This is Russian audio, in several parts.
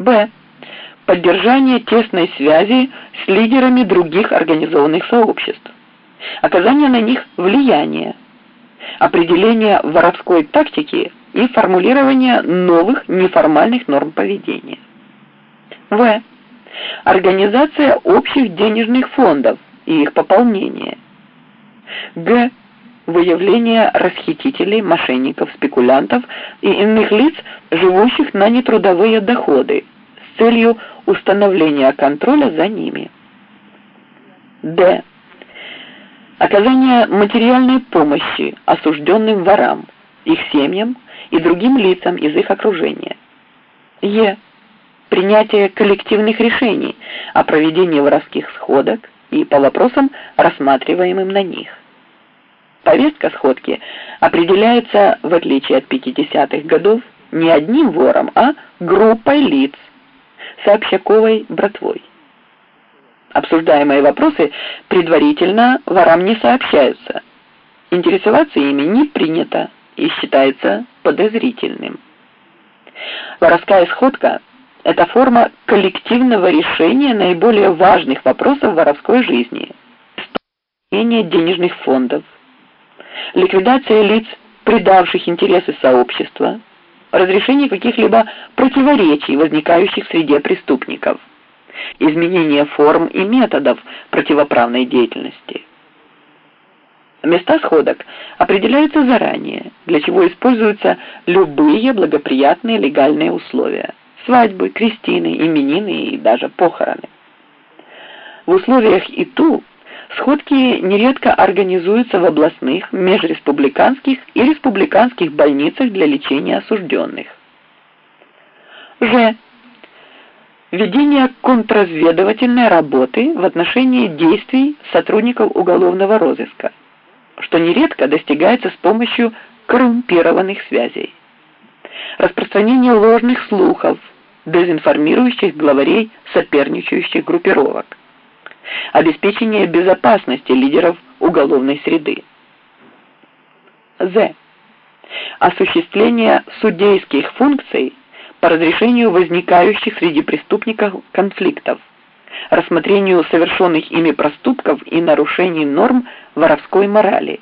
Б. Поддержание тесной связи с лидерами других организованных сообществ. Оказание на них влияния. Определение воровской тактики и формулирование новых неформальных норм поведения. В. Организация общих денежных фондов и их пополнение. Г. Выявление расхитителей, мошенников, спекулянтов и иных лиц, живущих на нетрудовые доходы, с целью установления контроля за ними. Д. Оказание материальной помощи осужденным ворам, их семьям и другим лицам из их окружения. Е. Принятие коллективных решений о проведении воровских сходок и по вопросам, рассматриваемым на них. Повестка сходки определяется, в отличие от 50-х годов, не одним вором, а группой лиц с братвой. Обсуждаемые вопросы предварительно ворам не сообщаются. Интересоваться ими не принято и считается подозрительным. Воровская сходка – это форма коллективного решения наиболее важных вопросов воровской жизни. Денежных фондов, ликвидация лиц, предавших интересы сообщества, разрешение каких-либо противоречий, возникающих в среде преступников, изменение форм и методов противоправной деятельности. Места сходок определяются заранее, для чего используются любые благоприятные легальные условия – свадьбы, крестины, именины и даже похороны. В условиях ИТУ сходки нередко организуются в областных, межреспубликанских и республиканских больницах для лечения осужденных. Ж. Ведение контрразведывательной работы в отношении действий сотрудников уголовного розыска – что нередко достигается с помощью коррумпированных связей. Распространение ложных слухов, дезинформирующих главарей соперничающих группировок. Обеспечение безопасности лидеров уголовной среды. З. Осуществление судейских функций по разрешению возникающих среди преступников конфликтов рассмотрению совершенных ими проступков и нарушений норм воровской морали,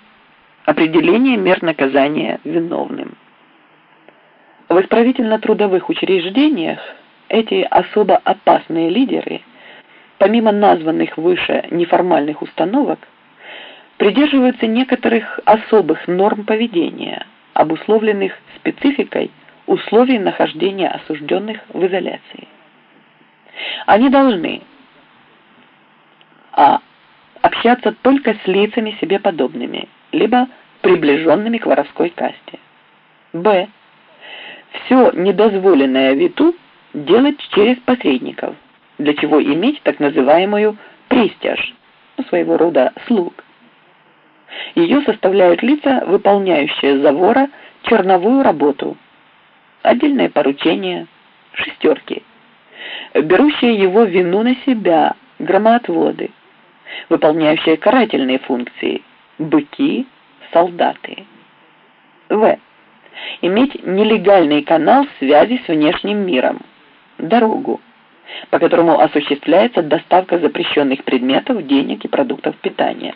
определение мер наказания виновным. В исправительно-трудовых учреждениях эти особо опасные лидеры, помимо названных выше неформальных установок, придерживаются некоторых особых норм поведения, обусловленных спецификой условий нахождения осужденных в изоляции. Они должны а. Общаться только с лицами себе подобными, либо приближенными к воровской касте. Б. Все недозволенное виту делать через посредников, для чего иметь так называемую пристяж, ну, своего рода слуг. Ее составляют лица, выполняющие за вора черновую работу, отдельное поручение, шестерки, берущие его вину на себя, громоотводы, выполняющие карательные функции – быки, солдаты. В. Иметь нелегальный канал связи с внешним миром – дорогу, по которому осуществляется доставка запрещенных предметов, денег и продуктов питания.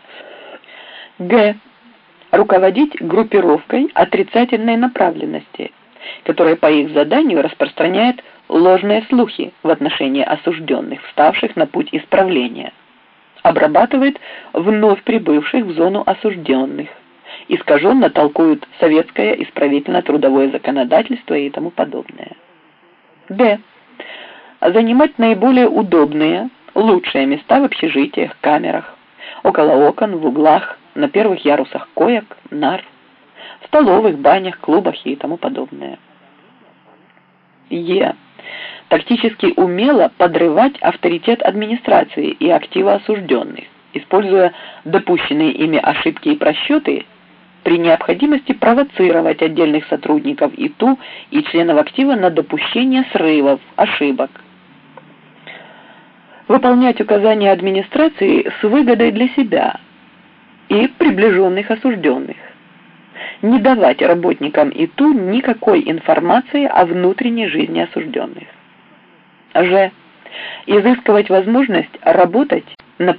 Г. Руководить группировкой отрицательной направленности, которая по их заданию распространяет ложные слухи в отношении осужденных, вставших на путь исправления обрабатывает вновь прибывших в зону осужденных, искаженно толкуют советское исправительно-трудовое законодательство и тому подобное. Д. Занимать наиболее удобные, лучшие места в общежитиях, камерах, около окон, в углах, на первых ярусах коек, нар, в столовых, банях, клубах и тому подобное. Е тактически умело подрывать авторитет администрации и актива осужденных, используя допущенные ими ошибки и просчеты, при необходимости провоцировать отдельных сотрудников ИТУ и членов актива на допущение срывов, ошибок. Выполнять указания администрации с выгодой для себя и приближенных осужденных. Не давать работникам ИТУ никакой информации о внутренней жизни осужденных. Ж. Изыскивать возможность работать на